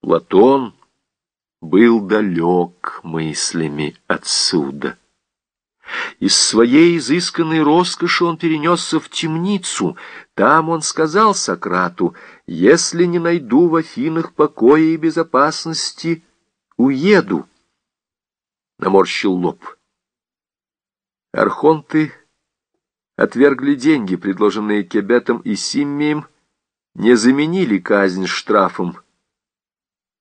Платон был далек мыслями отсюда. Из своей изысканной роскоши он перенесся в темницу. Там он сказал Сократу, «Если не найду в Афинах покоя и безопасности, уеду». Наморщил лоб. Архонты отвергли деньги, предложенные Кебетом и Симмием, не заменили казнь штрафом.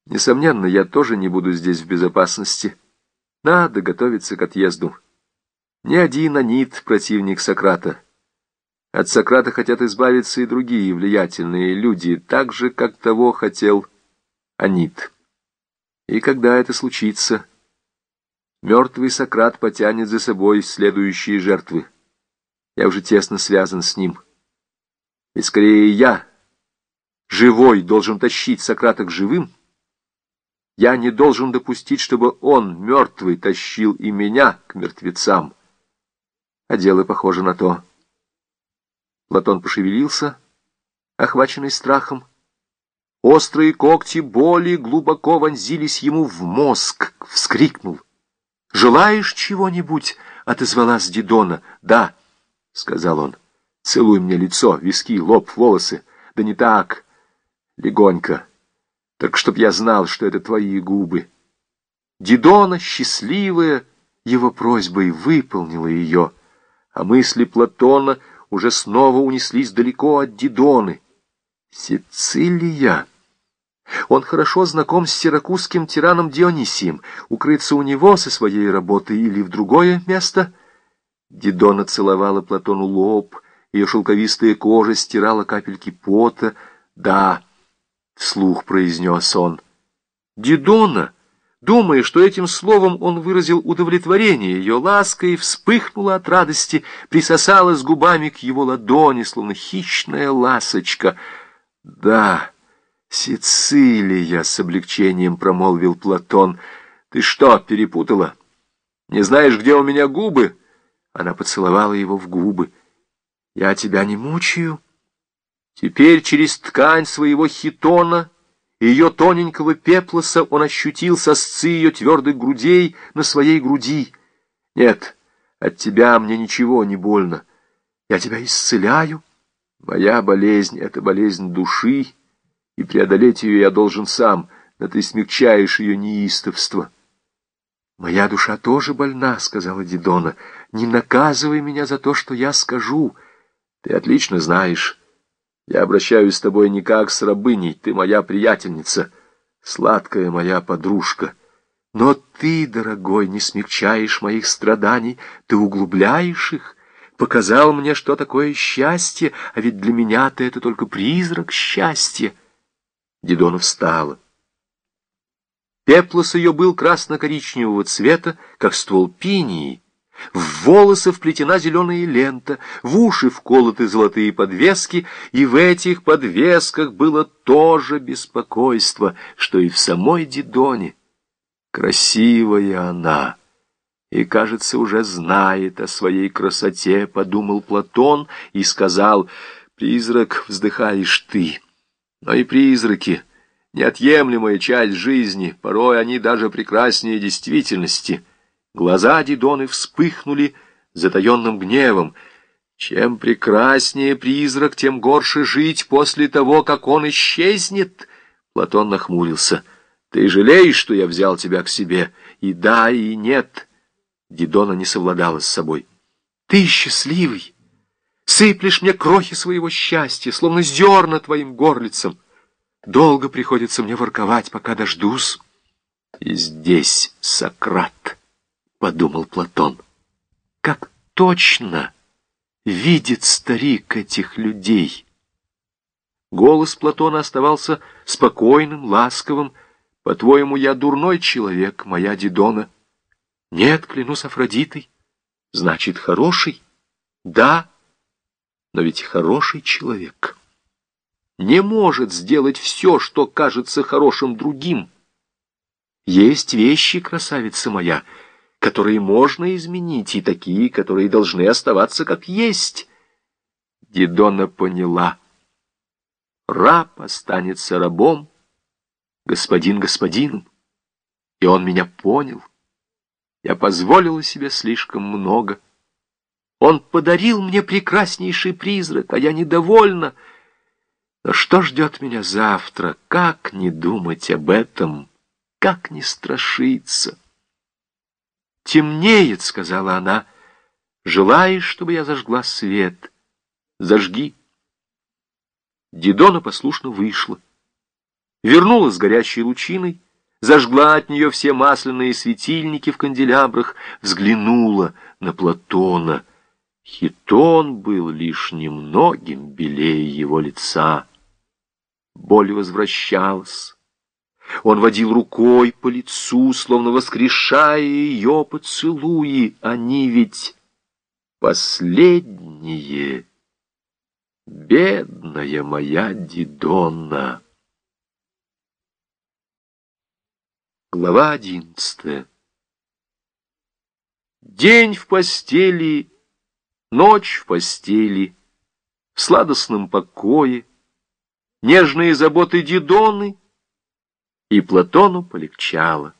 Несомненно, я тоже не буду здесь в безопасности. Надо готовиться к отъезду. Ни один Анит противник Сократа. От Сократа хотят избавиться и другие влиятельные люди, так же, как того хотел Анит. И когда это случится, мертвый Сократ потянет за собой следующие жертвы. Я уже тесно связан с ним. И скорее я, живой, должен тащить Сократа к живым, я не должен допустить, чтобы он, мертвый, тащил и меня к мертвецам. А дело похоже на то. Платон пошевелился, охваченный страхом. Острые когти боли глубоко вонзились ему в мозг. Вскрикнул. «Желаешь чего-нибудь?» — отозвалась Дидона. «Да», — сказал он. «Целуй мне лицо, виски, лоб, волосы. Да не так. Легонько. Так чтоб я знал, что это твои губы». Дидона, счастливая, его просьбой выполнила ее а мысли Платона уже снова унеслись далеко от Дидоны. Сицилия! Он хорошо знаком с сиракузским тираном Дионисием. Укрыться у него со своей работой или в другое место? Дидона целовала Платону лоб, ее шелковистая кожа стирала капельки пота. «Да», — вслух произнес он. «Дидона!» Думая, что этим словом он выразил удовлетворение ее лаской, вспыхнула от радости, присосалась губами к его ладони, словно хищная ласочка. «Да, Сицилия!» — с облегчением промолвил Платон. «Ты что, перепутала? Не знаешь, где у меня губы?» Она поцеловала его в губы. «Я тебя не мучаю?» Теперь через ткань своего хитона ее тоненького пеплоса он ощутил сосцы ее твердых грудей на своей груди. Нет, от тебя мне ничего не больно. Я тебя исцеляю. Моя болезнь — это болезнь души, и преодолеть ее я должен сам, но ты смягчаешь ее неистовство. «Моя душа тоже больна», — сказала Дидона. «Не наказывай меня за то, что я скажу. Ты отлично знаешь». Я обращаюсь с тобой не как с рабыней, ты моя приятельница, сладкая моя подружка. Но ты, дорогой, не смягчаешь моих страданий, ты углубляешь их, показал мне, что такое счастье, а ведь для меня ты это только призрак счастья. Дидона встала. Пеплос ее был красно-коричневого цвета, как ствол пинии, в волосы вплетена зеленая лента, в уши вколоты золотые подвески, и в этих подвесках было то же беспокойство, что и в самой Дидоне. Красивая она, и, кажется, уже знает о своей красоте, подумал Платон и сказал, «Призрак вздыхаешь ты, но и призраки — неотъемлемая часть жизни, порой они даже прекраснее действительности». Глаза Дидоны вспыхнули затаенным гневом. Чем прекраснее призрак, тем горше жить после того, как он исчезнет. Платон нахмурился. Ты жалеешь, что я взял тебя к себе? И да, и нет. Дидона не совладала с собой. Ты счастливый. Сыплешь мне крохи своего счастья, словно зерна твоим горлицам. Долго приходится мне ворковать, пока дождусь. И здесь Сократ. — подумал Платон. «Как точно видит старик этих людей!» Голос Платона оставался спокойным, ласковым. «По-твоему, я дурной человек, моя Дидона?» «Нет, клянусь Афродитой. Значит, хороший?» «Да, но ведь хороший человек не может сделать все, что кажется хорошим другим. Есть вещи, красавица моя, — которые можно изменить, и такие, которые должны оставаться как есть. Дидона поняла. Раб останется рабом, господин господином, и он меня понял. Я позволила себе слишком много. Он подарил мне прекраснейший призрак, а я недовольна. Но что ждет меня завтра? Как не думать об этом? Как не страшиться? «Темнеет», — сказала она. «Желаешь, чтобы я зажгла свет? Зажги». Дидона послушно вышла. Вернулась с горящей лучиной, зажгла от нее все масляные светильники в канделябрах, взглянула на Платона. Хитон был лишь немногим белее его лица. Боль возвращалась. Он водил рукой по лицу, словно воскрешая ее поцелуи. Они ведь последние. Бедная моя Дидонна. Глава одиннадцатая. День в постели, ночь в постели, в сладостном покое, нежные заботы Дидоны, и Платону полегчало.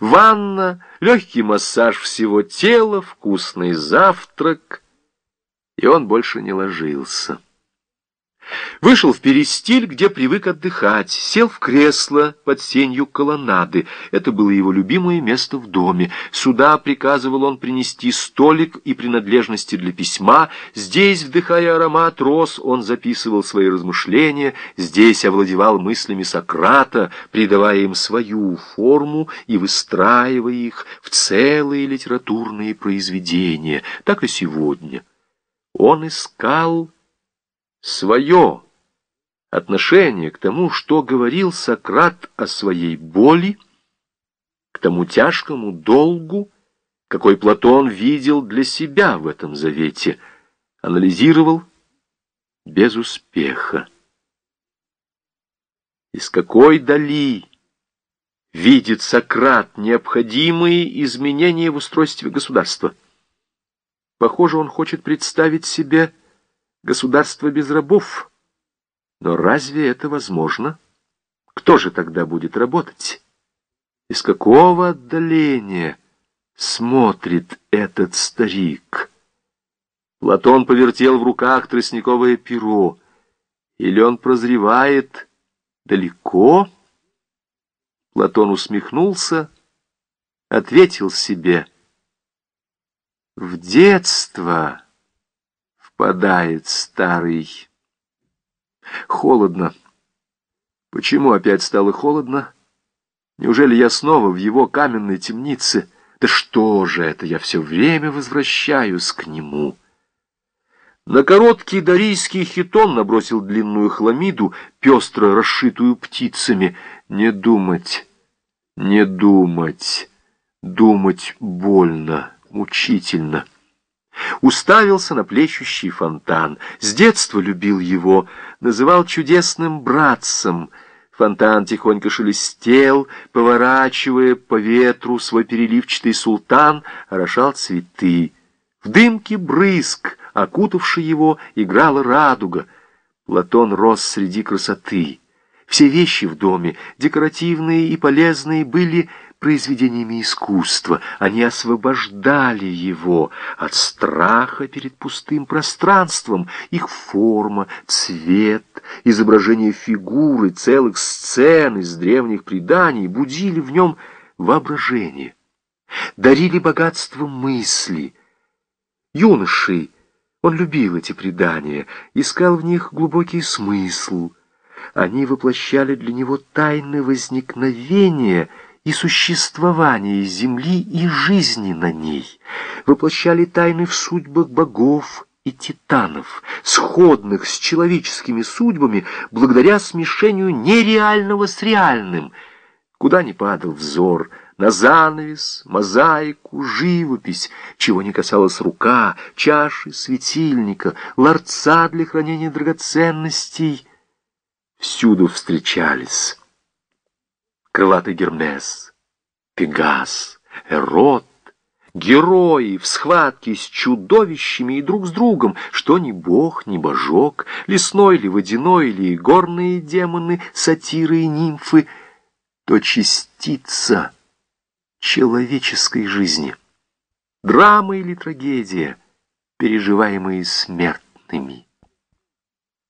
Ванна, легкий массаж всего тела, вкусный завтрак, и он больше не ложился. Вышел в перестиль, где привык отдыхать, сел в кресло под сенью колоннады. Это было его любимое место в доме. Сюда приказывал он принести столик и принадлежности для письма. Здесь, вдыхая аромат роз, он записывал свои размышления. Здесь овладевал мыслями Сократа, придавая им свою форму и выстраивая их в целые литературные произведения. Так и сегодня. Он искал свое отношение к тому, что говорил Сократ о своей боли, к тому тяжкому долгу, какой Платон видел для себя в этом завете, анализировал без успеха. Из какой дали видит Сократ необходимые изменения в устройстве государства? Похоже, он хочет представить себе государство без рабов. Но разве это возможно? Кто же тогда будет работать? Из какого отдаления смотрит этот старик? Платон повертел в руках тростниковое перо. Или он прозревает далеко? Платон усмехнулся, ответил себе. В детство впадает старый. Холодно. Почему опять стало холодно? Неужели я снова в его каменной темнице? Да что же это, я все время возвращаюсь к нему. На короткий дарийский хитон набросил длинную хламиду, пестро расшитую птицами. Не думать, не думать, думать больно, мучительно уставился на плещущий фонтан. С детства любил его, называл чудесным братцем. Фонтан тихонько шелестел, поворачивая по ветру свой переливчатый султан, орошал цветы. В дымке брызг, окутавший его, играла радуга. Платон рос среди красоты. Все вещи в доме, декоративные и полезные, были произведениями искусства. Они освобождали его от страха перед пустым пространством. Их форма, цвет, изображение фигуры, целых сцен из древних преданий будили в нем воображение, дарили богатство мысли. Юношей он любил эти предания, искал в них глубокий смысл. Они воплощали для него тайны возникновения — и существование Земли и жизни на ней, воплощали тайны в судьбах богов и титанов, сходных с человеческими судьбами благодаря смешению нереального с реальным. Куда ни падал взор, на занавес, мозаику, живопись, чего не касалась рука, чаши, светильника, ларца для хранения драгоценностей, всюду встречались крылатый Гермес, Пегас, Эрот, герои в схватке с чудовищами и друг с другом, что ни бог, ни божок, лесной ли, водяной ли, горные демоны, сатиры и нимфы, то частица человеческой жизни, драма или трагедия, переживаемые смертными.